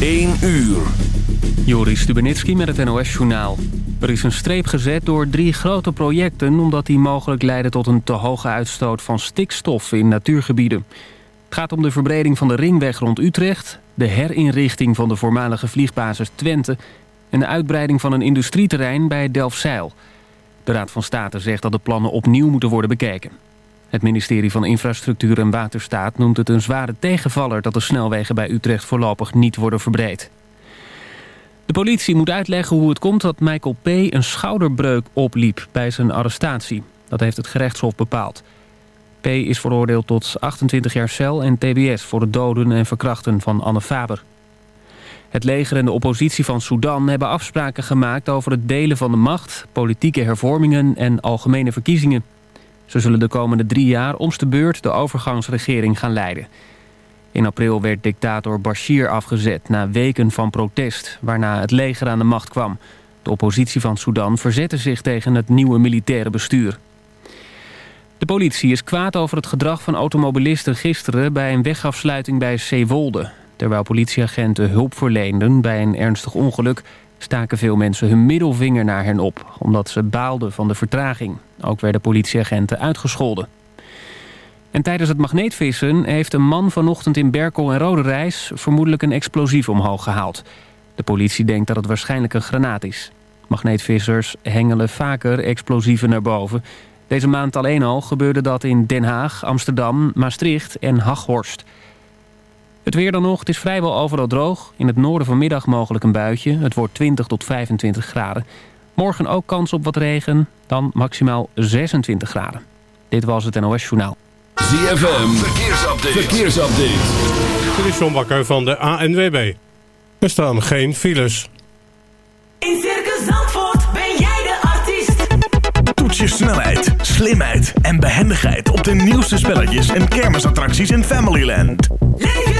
1 uur. Joris Stubenitski met het NOS-journaal. Er is een streep gezet door drie grote projecten... omdat die mogelijk leiden tot een te hoge uitstoot van stikstof in natuurgebieden. Het gaat om de verbreding van de ringweg rond Utrecht... de herinrichting van de voormalige vliegbasis Twente... en de uitbreiding van een industrieterrein bij Delfzijl. De Raad van State zegt dat de plannen opnieuw moeten worden bekeken. Het ministerie van Infrastructuur en Waterstaat noemt het een zware tegenvaller... dat de snelwegen bij Utrecht voorlopig niet worden verbreed. De politie moet uitleggen hoe het komt dat Michael P. een schouderbreuk opliep bij zijn arrestatie. Dat heeft het gerechtshof bepaald. P. is veroordeeld tot 28 jaar cel en tbs voor het doden en verkrachten van Anne Faber. Het leger en de oppositie van Sudan hebben afspraken gemaakt over het delen van de macht, politieke hervormingen en algemene verkiezingen. Ze zullen de komende drie jaar omst de beurt de overgangsregering gaan leiden. In april werd dictator Bashir afgezet na weken van protest... waarna het leger aan de macht kwam. De oppositie van Sudan verzette zich tegen het nieuwe militaire bestuur. De politie is kwaad over het gedrag van automobilisten gisteren... bij een wegafsluiting bij Zeewolde. Terwijl politieagenten hulp verleenden bij een ernstig ongeluk... staken veel mensen hun middelvinger naar hen op... omdat ze baalden van de vertraging. Ook werden politieagenten uitgescholden. En tijdens het magneetvissen heeft een man vanochtend in Berkel en Rode Reis... vermoedelijk een explosief omhoog gehaald. De politie denkt dat het waarschijnlijk een granaat is. Magneetvissers hengelen vaker explosieven naar boven. Deze maand alleen al gebeurde dat in Den Haag, Amsterdam, Maastricht en Haghorst. Het weer dan nog, is vrijwel overal droog. In het noorden vanmiddag mogelijk een buitje. Het wordt 20 tot 25 graden. Morgen ook kans op wat regen, dan maximaal 26 graden. Dit was het NOS Journaal. ZFM, verkeersupdate. verkeersupdate. Dit is John Bakker van de ANWB. Er staan geen files. In Circus Zandvoort ben jij de artiest. Toets je snelheid, slimheid en behendigheid op de nieuwste spelletjes en kermisattracties in Familyland. Leef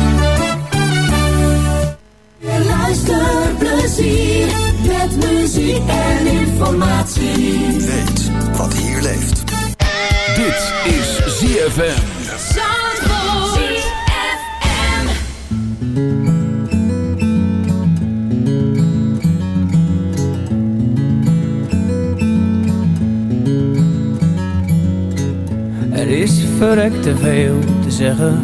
Luisterplezier met muziek en informatie. Weet wat hier leeft. Dit is ZFM. Er is verrekt te veel te zeggen.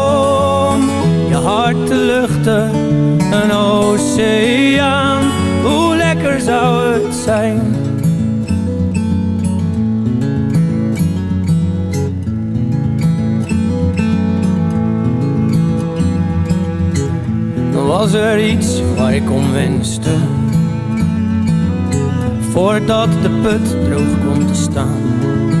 hart te luchten, een oceaan, hoe lekker zou het zijn. was er iets waar ik om wenste. Voordat de put droog komt te staan.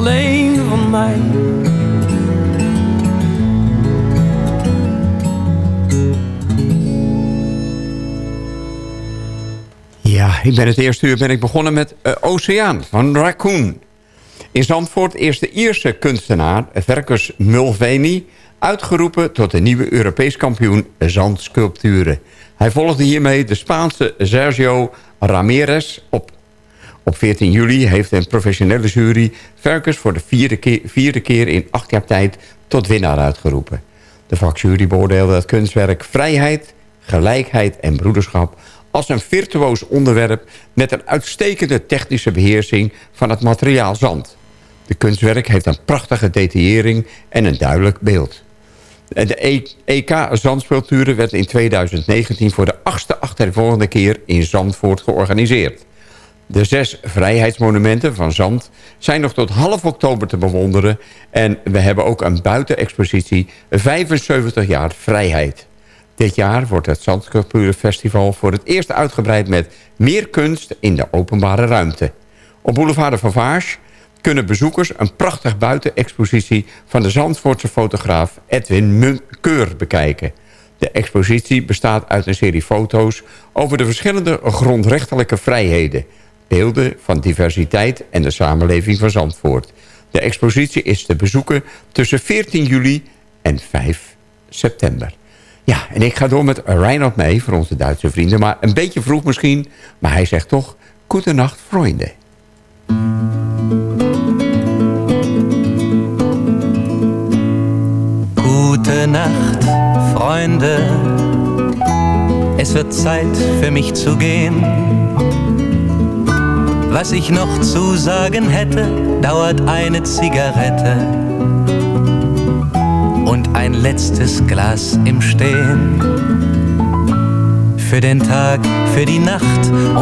Alleen van mij. ik ben het eerste uur ben ik begonnen met uh, Oceaan van Raccoon. In Zandvoort is de Ierse kunstenaar Verkus Mulveni... uitgeroepen tot de nieuwe Europees kampioen zandsculpturen. Hij volgde hiermee de Spaanse Sergio Ramirez op. Op 14 juli heeft een professionele jury... Verkus voor de vierde keer, vierde keer in acht jaar tijd tot winnaar uitgeroepen. De vakjury beoordeelde het kunstwerk Vrijheid, Gelijkheid en Broederschap als een virtuoos onderwerp met een uitstekende technische beheersing van het materiaal zand. De kunstwerk heeft een prachtige detaillering en een duidelijk beeld. De EK e Zandsculpturen werd in 2019 voor de achtste achtervolgende keer in Zandvoort georganiseerd. De zes vrijheidsmonumenten van Zand zijn nog tot half oktober te bewonderen... en we hebben ook een buitenexpositie 75 jaar vrijheid. Dit jaar wordt het Zandsculpturenfestival voor het eerst uitgebreid met meer kunst in de openbare ruimte. Op Boulevard de Vauvage kunnen bezoekers een prachtig buitenexpositie van de Zandvoortse fotograaf Edwin Keur bekijken. De expositie bestaat uit een serie foto's over de verschillende grondrechtelijke vrijheden, beelden van diversiteit en de samenleving van Zandvoort. De expositie is te bezoeken tussen 14 juli en 5 september. Ja, en ik ga door met Reinhard mee voor onze Duitse vrienden. Maar een beetje vroeg misschien, maar hij zegt toch... Goedenacht, vrienden. Gute Nacht, Freunde. Es wird Zeit für mich zu gehen. Was ich noch zu sagen hätte, dauert eine Zigarette und ein letztes Glas im Stehen. Für den Tag, für die Nacht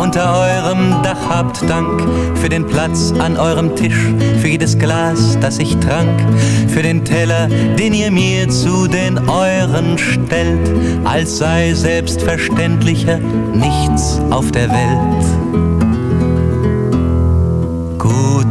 unter eurem Dach habt Dank. Für den Platz an eurem Tisch, für jedes Glas, das ich trank. Für den Teller, den ihr mir zu den euren stellt, als sei selbstverständlicher nichts auf der Welt.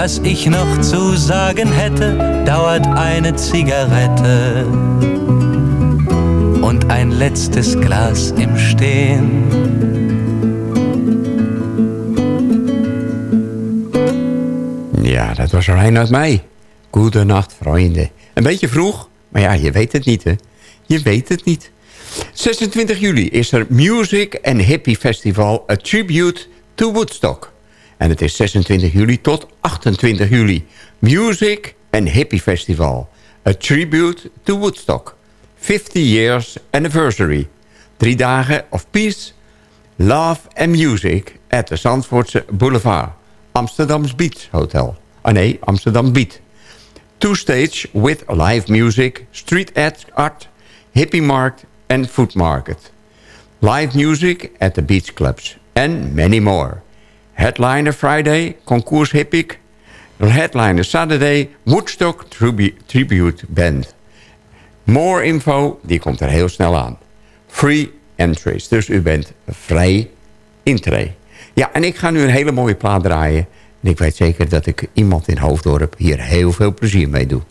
Was ich noch zu sagen hätte, dauert eine Zigarette und ein letztes Glas im Stehen. Ja, dat was Reinhard Meij. Goedenacht, vrienden. Een beetje vroeg, maar ja, je weet het niet, hè. Je weet het niet. 26 juli is er Music and Hippie Festival, a tribute to Woodstock. En het is 26 juli tot 28 juli. Music and Hippie Festival. A tribute to Woodstock. 50 years anniversary. Drie dagen of peace, love and music at the Zandvoortse Boulevard. Amsterdam's Beach Hotel. Ah nee, Amsterdam Beat. Two stage with live music, street art, hippie market and food market. Live music at the beach clubs. And many more. Headliner Friday, Concours Hippic. Headliner Saturday, Woodstock Tribu Tribute Band. More info, die komt er heel snel aan. Free entries, dus u bent vrij intree. Ja, en ik ga nu een hele mooie plaat draaien. En ik weet zeker dat ik iemand in Hoofddorp hier heel veel plezier mee doe.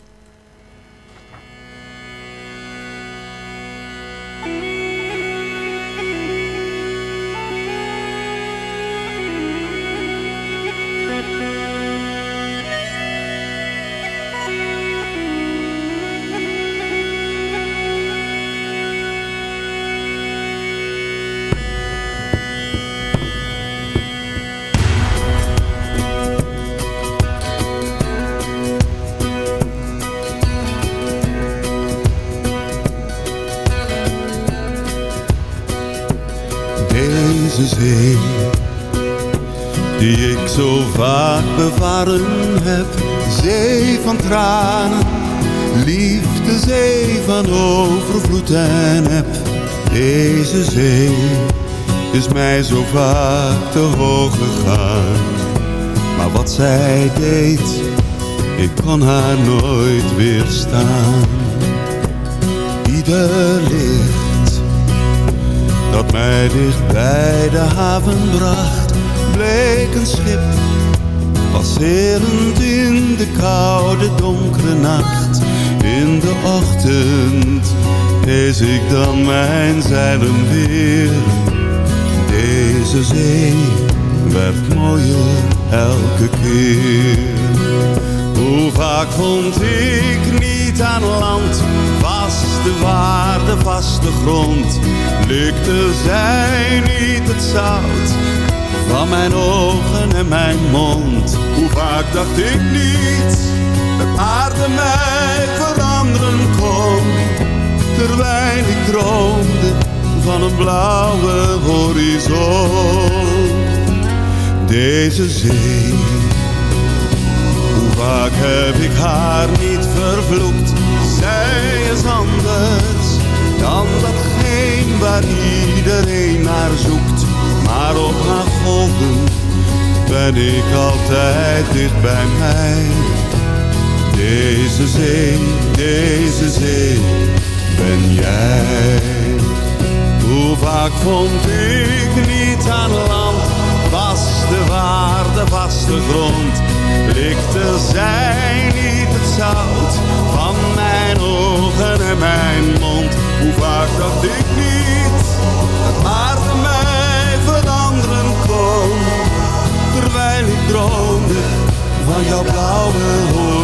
Deze zee, die ik zo vaak bevaren heb. Zee van tranen, liefde zee van overvloed en heb. Deze zee is mij zo vaak te hoog gegaan. Maar wat zij deed, ik kon haar nooit weerstaan. Ieder licht dat mij dicht bij de haven bracht, bleek een schip. Passerend in de koude donkere nacht, in de ochtend hees ik dan mijn zeilen weer. Deze zee werd mooier elke keer. Hoe vaak vond ik niet aan land, vaste waarde, vaste grond. Lukte zij niet het zout van mijn ogen en mijn mond. Hoe vaak dacht ik niet dat aarde mij veranderen kon. Terwijl ik droomde van een blauwe horizon. Deze zee hoe vaak heb ik haar niet vervloekt? Zij is anders dan datgene waar iedereen naar zoekt. Maar op haar golven ben ik altijd dicht bij mij. Deze zee, deze zee, ben jij. Hoe vaak vond ik niet aan land, vaste waarde, vaste grond. Likte zij niet het zout van mijn ogen en mond. Hoe vaak dacht ik niet, dat aarde mij veranderen kon. Terwijl ik droomde van jouw blauwe horizon.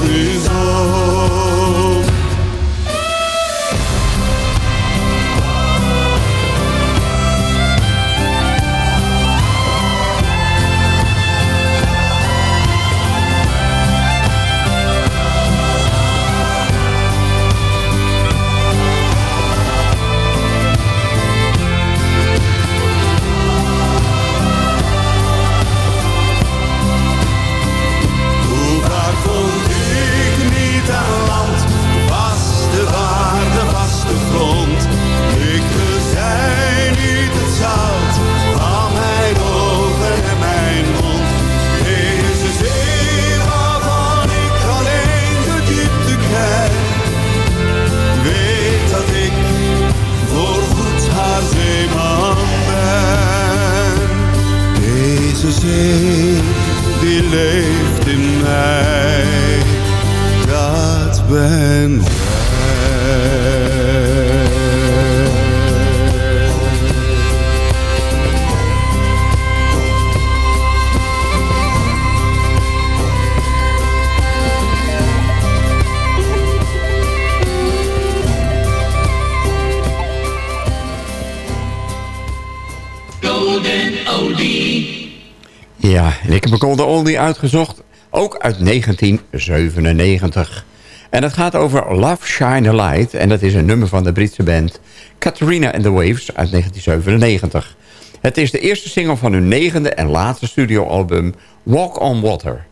Golden Oldie uitgezocht. Ook uit 1997. En het gaat over Love Shine a Light. En dat is een nummer van de Britse band Katrina and the Waves uit 1997. Het is de eerste single van hun negende en laatste studioalbum Walk on Water.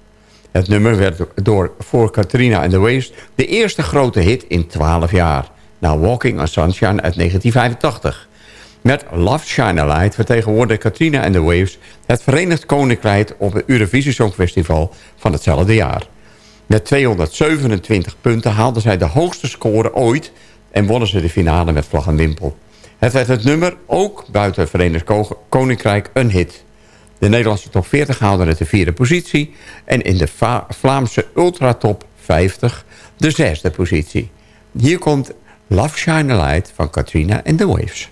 Het nummer werd door voor Katrina and the Waves de eerste grote hit in 12 jaar. Na Walking on Sunshine uit 1985. Met Love Shine a Light vertegenwoordigde Katrina and the Waves... het Verenigd Koninkrijk op het Eurovisie Songfestival van hetzelfde jaar. Met 227 punten haalden zij de hoogste score ooit... en wonnen ze de finale met vlag en wimpel. Het werd het nummer, ook buiten het Verenigd Ko- Koninkrijk, een hit. De Nederlandse top 40 haalde het de vierde positie... en in de Va- Vlaamse Ultratop 50 de zesde positie. Hier komt Love Shine a Light van Katrina and the Waves.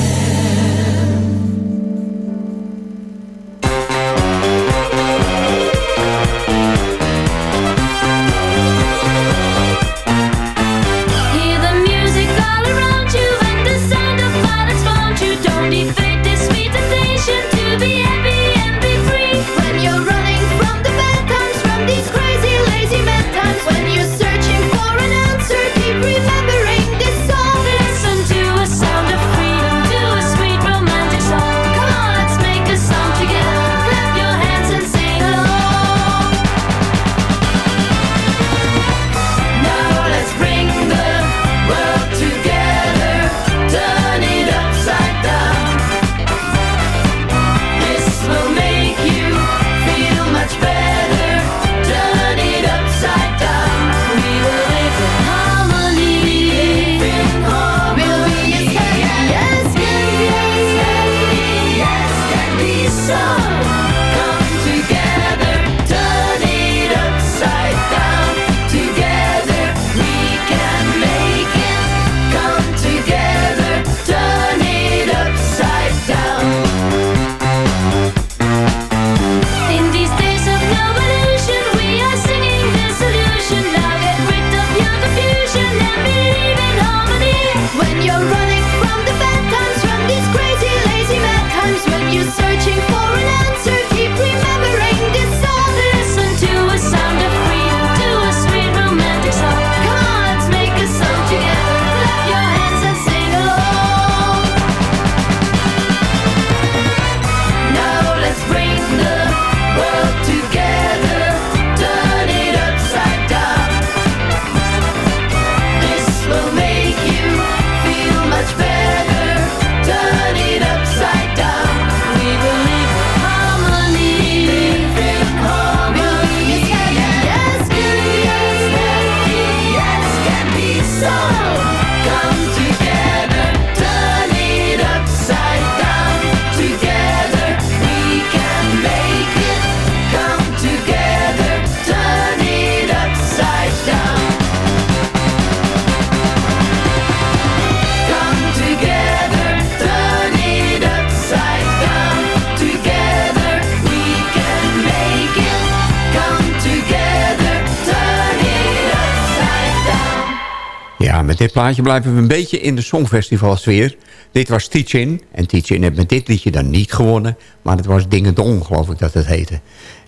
plaatje blijven we een beetje in de songfestivalsfeer. Dit was Teachin. En Teachin heeft met dit liedje dan niet gewonnen. Maar het was Dingedong, geloof ik dat het heette.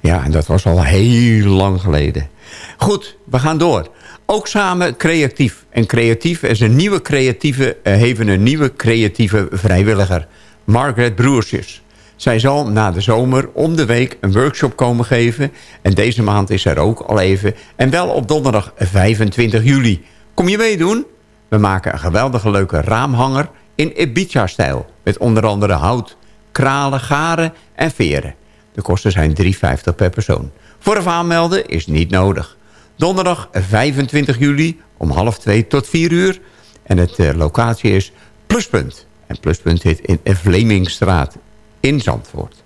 Ja, en dat was al heel lang geleden. Goed, we gaan door. Ook samen creatief. En creatief is een nieuwe creatieve... Eh, Hebben een nieuwe creatieve vrijwilliger. Margaret Broersjes. Zij zal na de zomer om de week een workshop komen geven. En deze maand is er ook al even. En wel op donderdag 25 juli. Kom je meedoen? We maken een geweldige leuke raamhanger in Ibiza-stijl. Met onder andere hout, kralen, garen en veren. De kosten zijn 3,50 per persoon. Vooraf aanmelden is niet nodig. Donderdag 25 juli om half 2 tot 4 uur. En het eh, locatie is Pluspunt. En Pluspunt zit in Vlemingstraat in Zandvoort.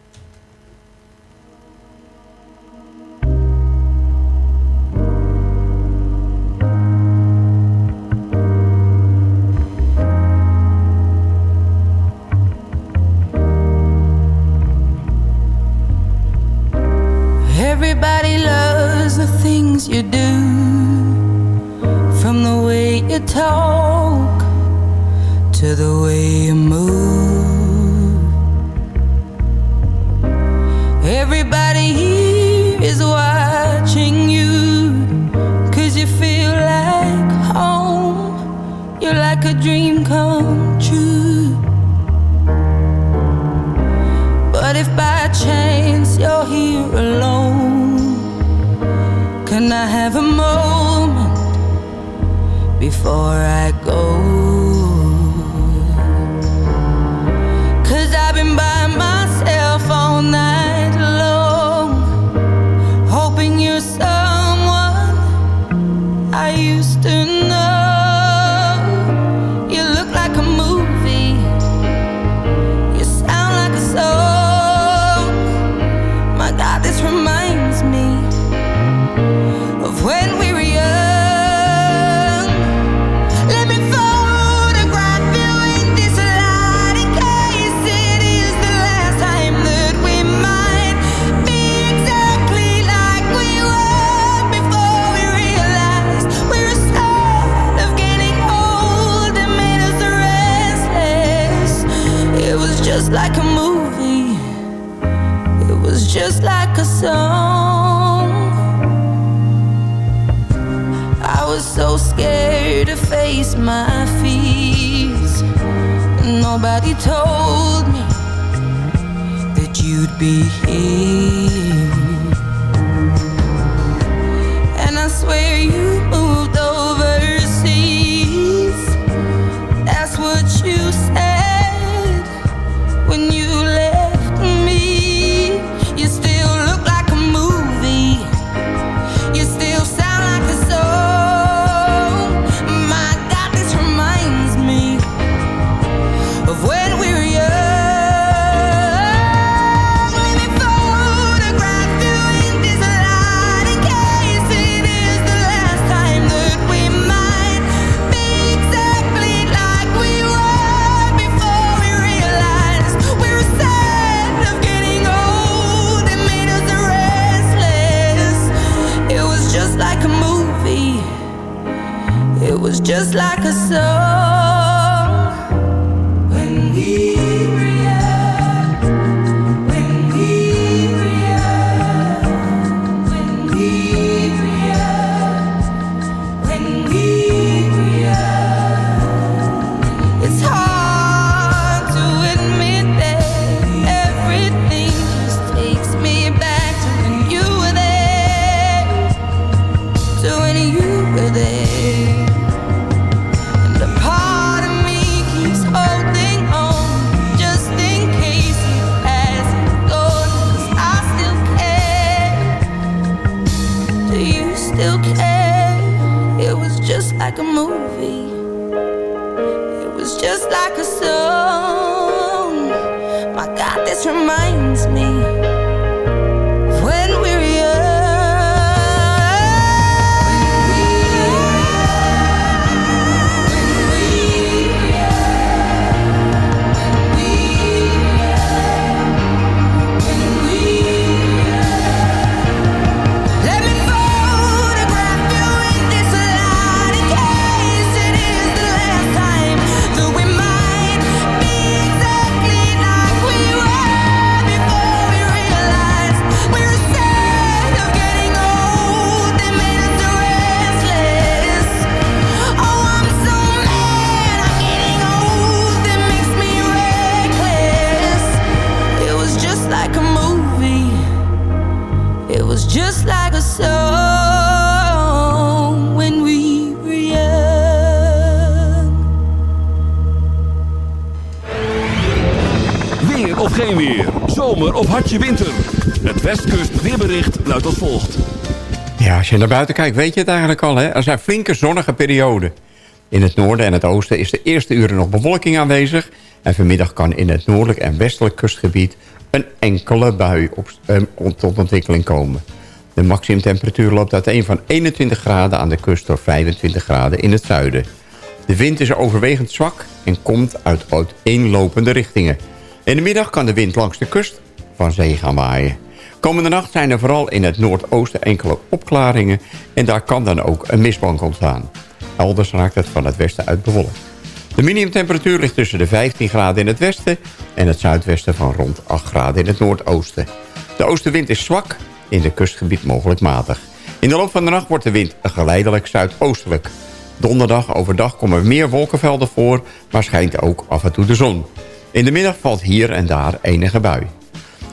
Be here. Als je naar buiten kijkt, weet je het eigenlijk al. Hè? Er zijn flinke zonnige perioden. In het noorden en het oosten is de eerste uren nog bewolking aanwezig. En vanmiddag kan in het noordelijk en westelijk kustgebied... een enkele bui op, eh, tot ontwikkeling komen. De maximumtemperatuur loopt uiteen van 21 graden aan de kust... tot 25 graden in het zuiden. De wind is overwegend zwak en komt uit uiteenlopende richtingen. In de middag kan de wind langs de kust van zee gaan waaien. Komende nacht zijn er vooral in het noordoosten enkele opklaringen... en daar kan dan ook een mistbank ontstaan. Elders raakt het van het westen uit bewolkt. De minimumtemperatuur ligt tussen de 15 graden in het westen... en het zuidwesten van rond 8 graden in het noordoosten. De oostenwind is zwak, in de kustgebied mogelijk matig. In de loop van de nacht wordt de wind geleidelijk zuidoostelijk. Donderdag overdag komen er meer wolkenvelden voor... maar schijnt ook af en toe de zon. In de middag valt hier en daar enige bui.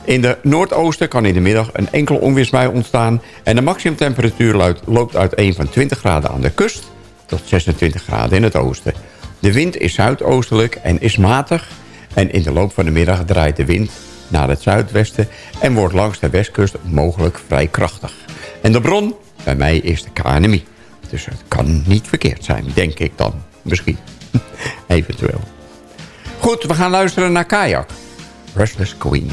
In de noordoosten kan in de middag een enkele onweersbui ontstaan... en de maximumtemperatuur loopt uiteen van 20 graden aan de kust... tot 26 graden in het oosten. De wind is zuidoostelijk en is matig... en in de loop van de middag draait de wind naar het zuidwesten... en wordt langs de westkust mogelijk vrij krachtig. En de bron, bij mij, is de KNMI. Dus het kan niet verkeerd zijn, denk ik dan. Misschien. Eventueel. Goed, we gaan luisteren naar Kajak. Restless Queen.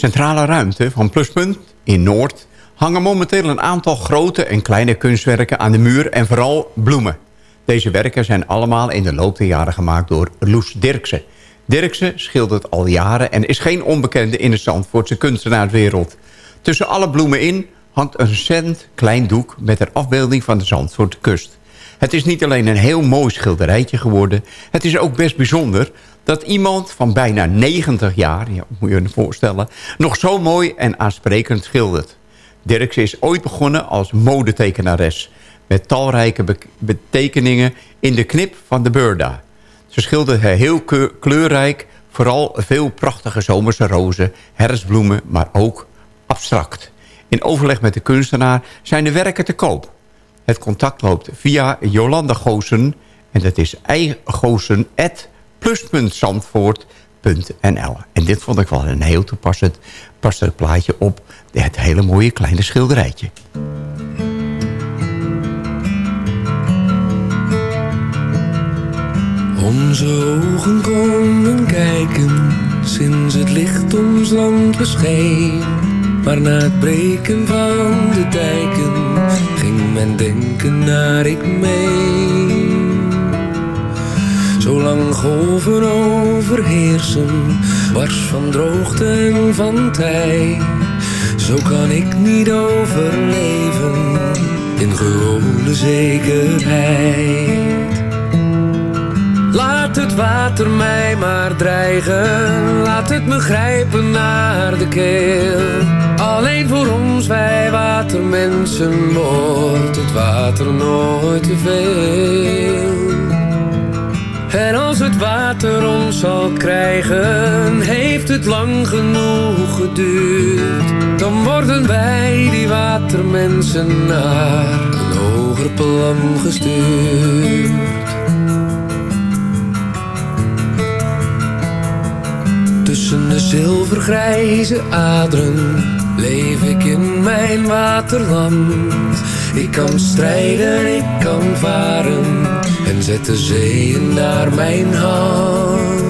Centrale ruimte van Pluspunt in Noord... hangen momenteel een aantal grote en kleine kunstwerken aan de muur... en vooral bloemen. Deze werken zijn allemaal in de loop der jaren gemaakt door Loes Dirksen. Dirksen schildert al jaren en is geen onbekende in de Zandvoortse kunstenaarswereld. Tussen alle bloemen in hangt een recent klein doek met een afbeelding van de Zandvoortse kust. Het is niet alleen een heel mooi schilderijtje geworden... het is ook best bijzonder dat iemand van bijna 90 jaar... Ja, moet je je voorstellen, nog zo mooi en aansprekend schildert. Dirkse is ooit begonnen als modetekenares... met talrijke be- betekeningen in de knip van de Burda. Ze schilderde heel kleurrijk... vooral veel prachtige zomerse rozen, herfstbloemen... maar ook abstract. In overleg met de kunstenaar zijn de werken te koop. Het contact loopt via Jolanda Goosen... en dat is eigosen.plus.zandvoort.nl. En dit vond ik wel een heel toepassend passend plaatje op het hele mooie kleine schilderijtje. Onze ogen konden kijken sinds het licht ons land bescheen. Maar na het breken van de dijken ging men denken naar ik mee. Zolang golven overheersen, wars van droogte en van tij. Zo kan ik niet overleven in gewone zekerheid. Laat het water mij maar dreigen, laat het me grijpen naar de keel. Alleen voor ons, wij watermensen, wordt het water nooit te veel. En als het water ons zal krijgen, heeft het lang genoeg geduurd. Dan worden wij, die watermensen, naar een hoger plan gestuurd. Tussen de zilvergrijze aderen leef ik in mijn waterland. Ik kan strijden, ik kan varen en zet de zeeën naar mijn hand.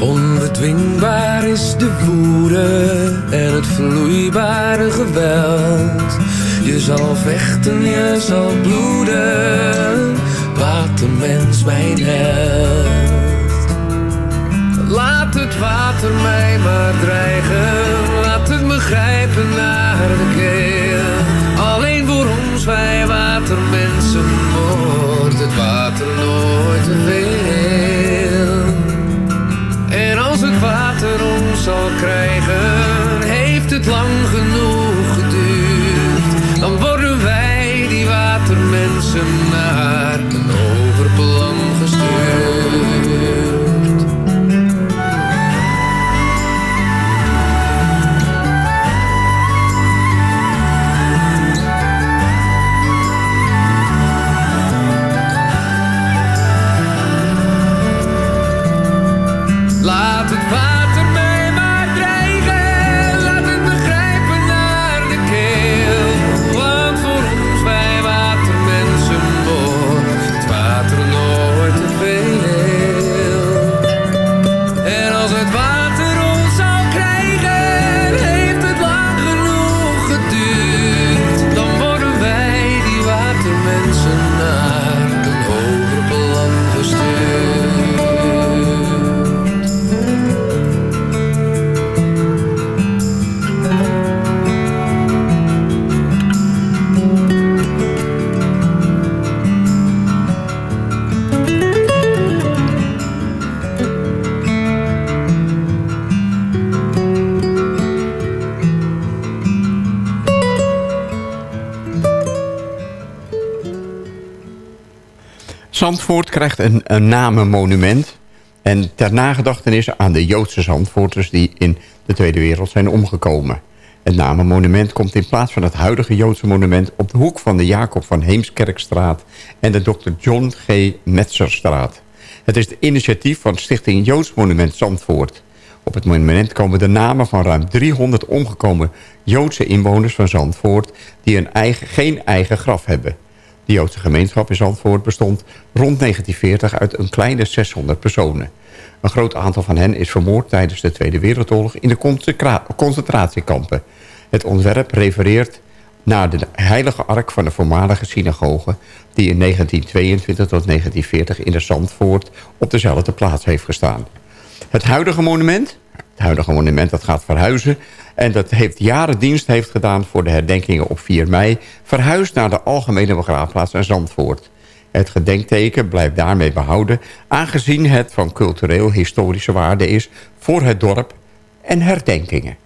Onbedwingbaar is de woede en het vloeibare geweld. Je zal vechten, je zal bloeden, watermens mijn held. Laat het water mij maar dreigen, laat het me grijpen ons, wij watermensen, wordt het water nooit te veel. En als het water ons zal krijgen, Zandvoort krijgt een, namenmonument. En ter nagedachtenis aan de Joodse Zandvoorters... die in de Tweede Wereld zijn omgekomen. Het namenmonument komt in plaats van het huidige Joodse monument... op de hoek van de Jacob van Heemskerkstraat... en de Dr. John G. Metzerstraat. Het is het initiatief van Stichting Joods Monument Zandvoort. Op het monument komen de namen van ruim 300 omgekomen Joodse inwoners van Zandvoort... die een eigen, geen eigen graf hebben. De Joodse gemeenschap in Zandvoort bestond rond 1940 uit een kleine 600 personen. Een groot aantal van hen is vermoord tijdens de Tweede Wereldoorlog in de concentra- concentratiekampen. Het ontwerp refereert naar de heilige ark van de voormalige synagoge... die in 1922 tot 1940 in de Zandvoort op dezelfde plaats heeft gestaan. Het huidige monument, het huidige monument dat gaat verhuizen... en dat heeft jaren dienst heeft gedaan voor de herdenkingen op 4 mei... verhuist naar de Algemene Begraafplaats in Zandvoort. Het gedenkteken blijft daarmee behouden... aangezien het van cultureel-historische waarde is voor het dorp en herdenkingen.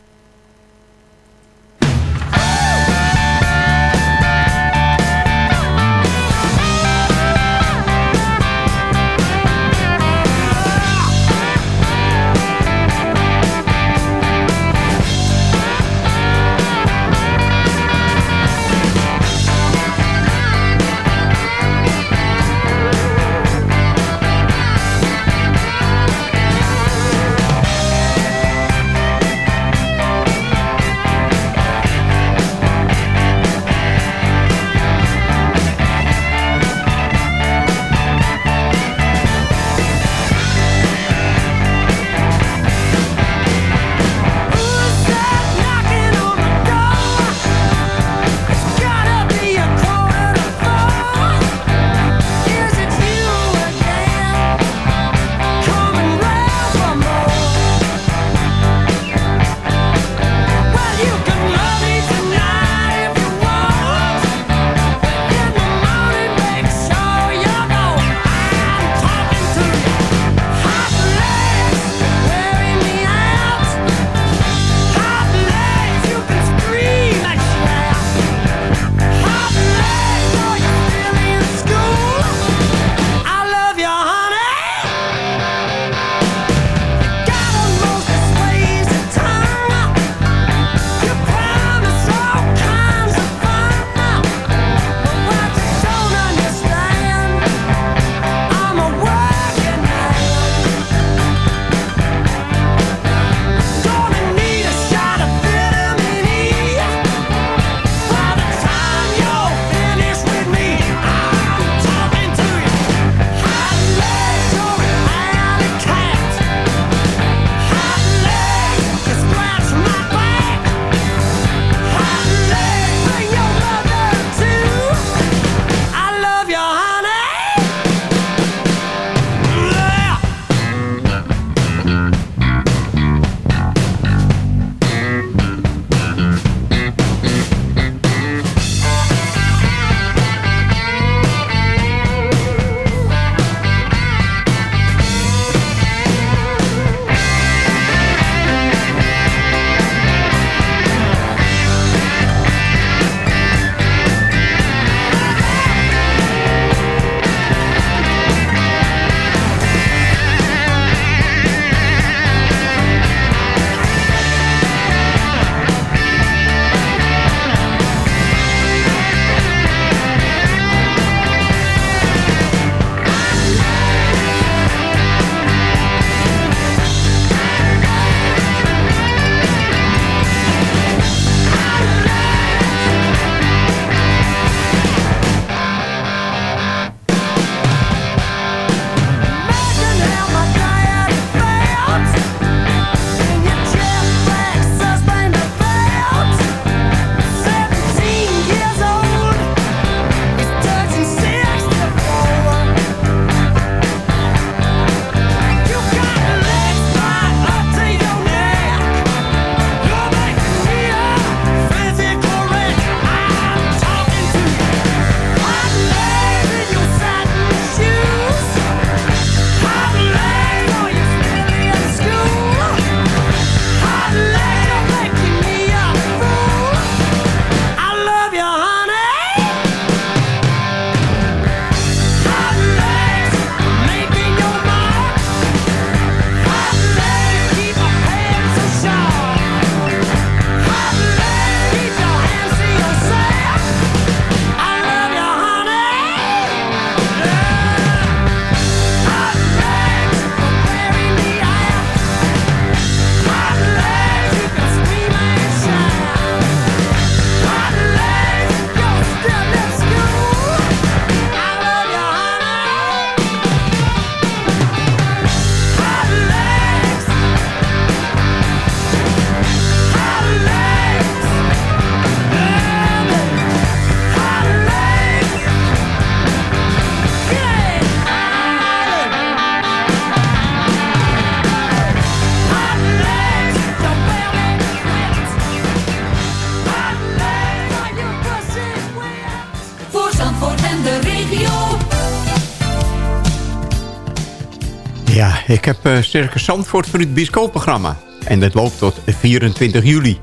Ik heb uh, Circus Zandvoort voor het bioscoopprogramma. En dat loopt tot 24 juli.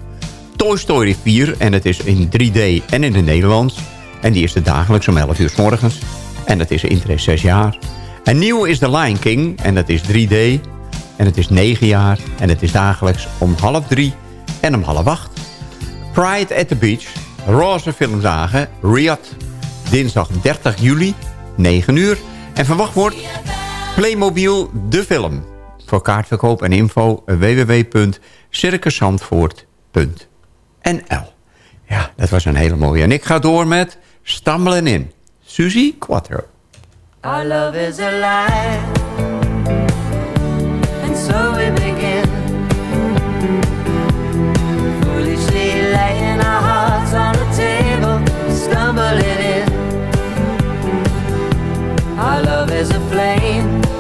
Toy Story 4 en het is in 3D en in het Nederlands. En die is de dagelijks om 11 uur s morgens. En dat is interesse 6 jaar. En nieuw is The Lion King en dat is 3D. En het is 9 jaar en het is dagelijks om half 3 en om half 8. Pride at the Beach, roze filmdagen, Riyadh. Dinsdag 30 juli, 9 uur. En verwacht wordt Playmobil de film. Voor kaartverkoop en info www.circuszandvoort.nl Ja, dat was een hele mooie. En ik ga door met Stammelen in. Suzy Quattro. Our love is alive, and so we begin. Foolishly laying our hearts on the table, stumbling in. Our love is a flame,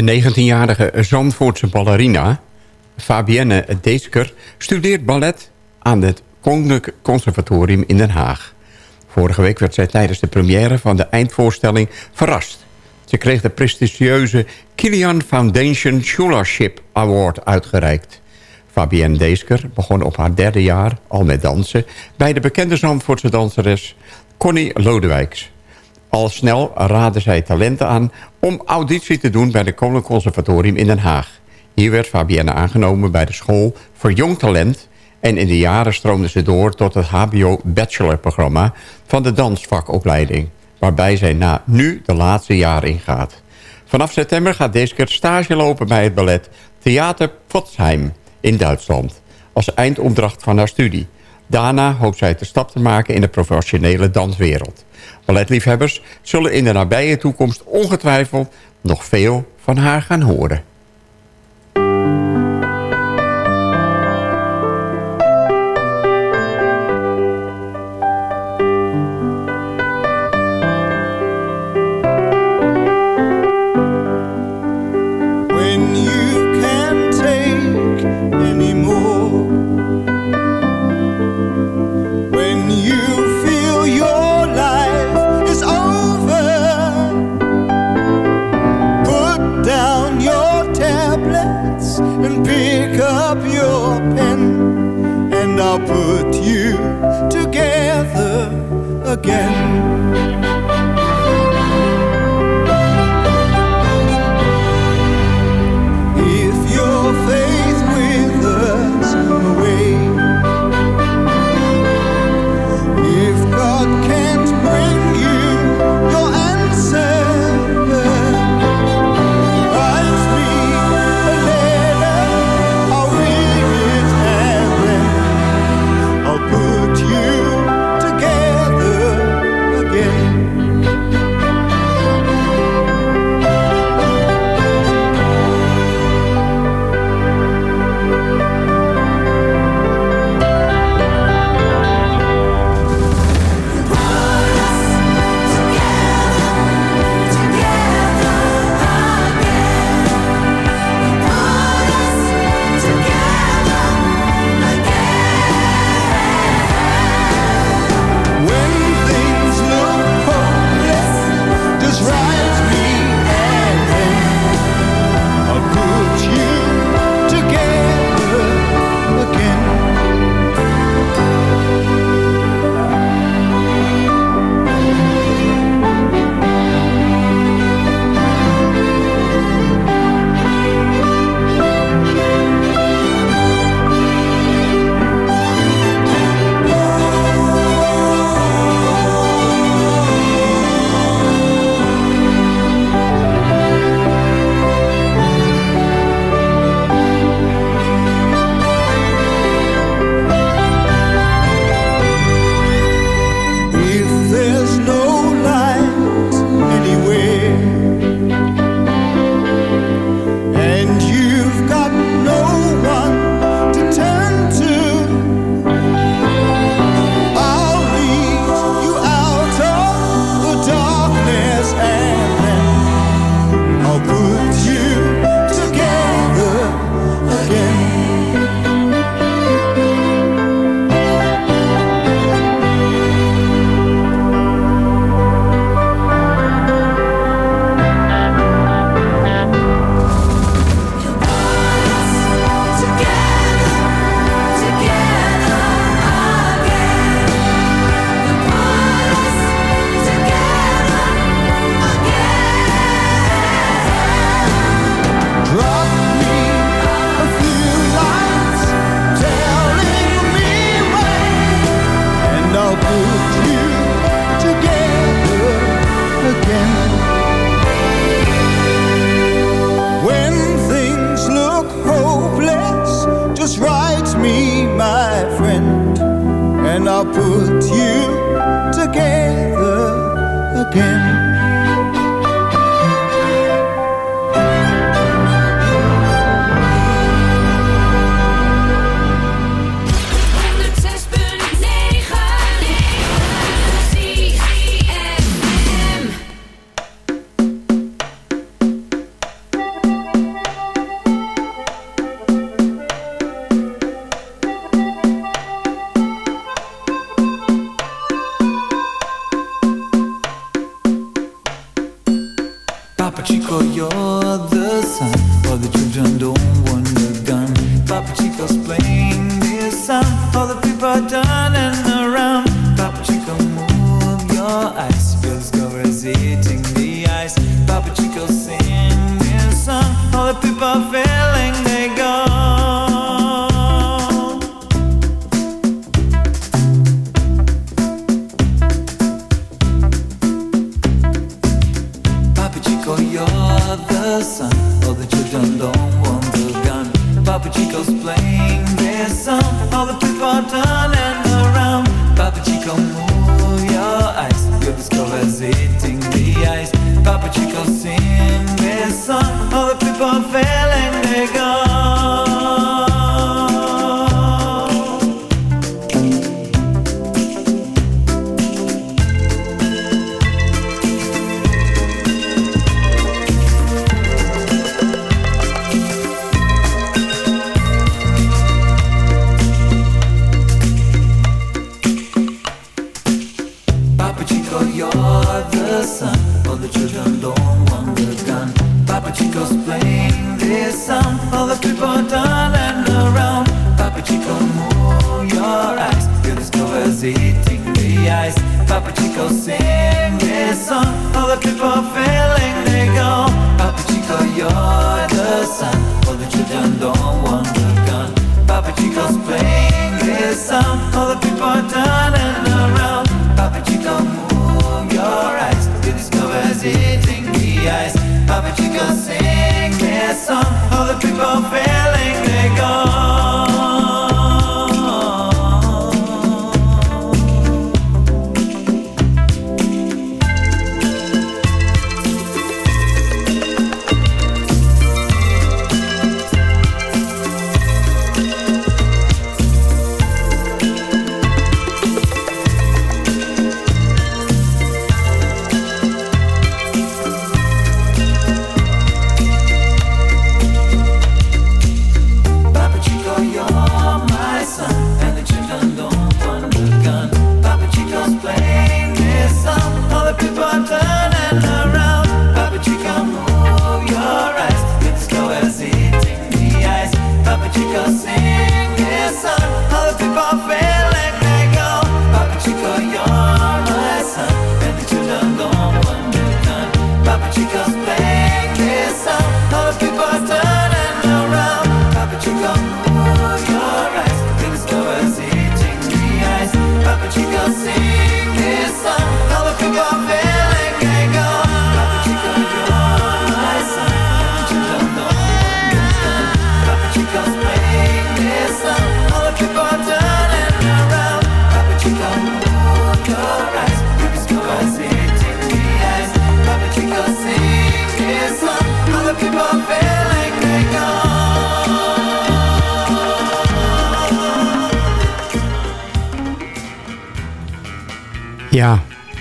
De 19-jarige Zandvoortse ballerina Fabienne Deesker studeert ballet aan het Koninklijk Conservatorium in Den Haag. Vorige week werd zij tijdens de première van de eindvoorstelling verrast. Ze kreeg de prestigieuze Kilian Foundation Scholarship Award uitgereikt. Fabienne Deesker begon op haar derde jaar al met dansen... bij de bekende Zandvoortse danseres Connie Lodewijks. Al snel raadden zij talenten aan om auditie te doen bij de Koninklijk Conservatorium in Den Haag. Hier werd Fabienne aangenomen bij de school voor jong talent... en in de jaren stroomde ze door tot het HBO-bachelorprogramma van de dansvakopleiding... waarbij zij na nu de laatste jaren ingaat. Vanaf september gaat deze keer stage lopen bij het ballet Theater Potsheim in Duitsland... als eindopdracht van haar studie. Daarna hoopt zij de stap te maken in de professionele danswereld. Balletliefhebbers zullen in de nabije toekomst ongetwijfeld nog veel van haar gaan horen. And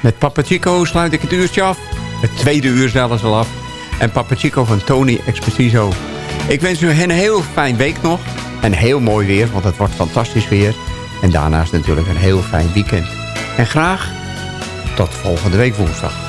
Met Papa Chico sluit ik het uurtje af. Het tweede uur zelfs al af. En Papa Chico van Tony Expertiso. Ik wens u een heel fijn week nog. En heel mooi weer, want het wordt fantastisch weer. En daarnaast natuurlijk een heel fijn weekend. En graag tot volgende week woensdag.